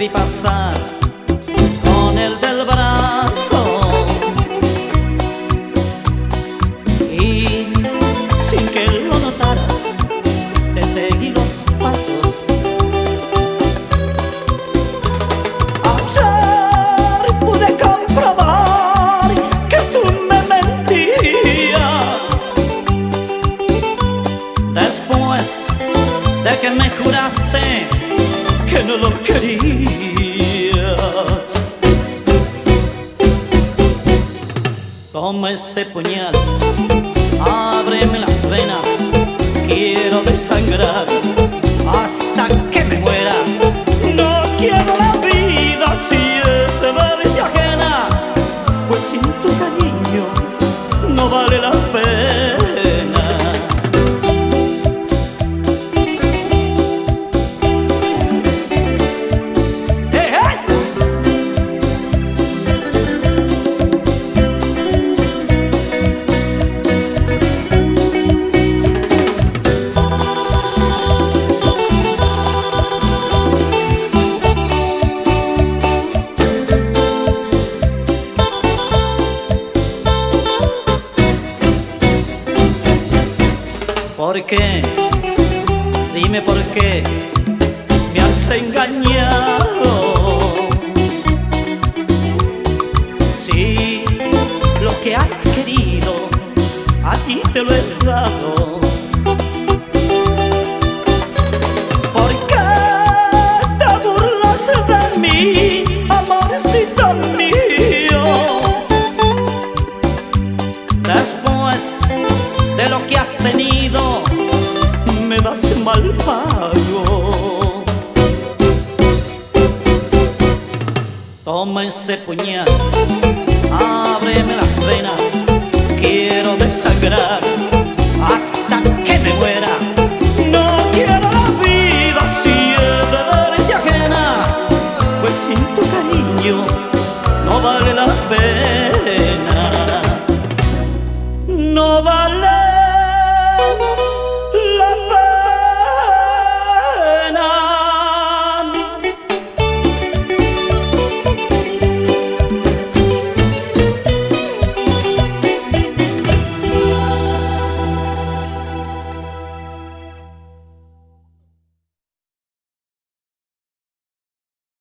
vi passar. como ese puñal. ¿Por qué? Dime por qué me has engañado. Sí, lo que has querido a ti te lo he dado. pago. Toma ese puñal, ábreme las venas, quiero desangrar.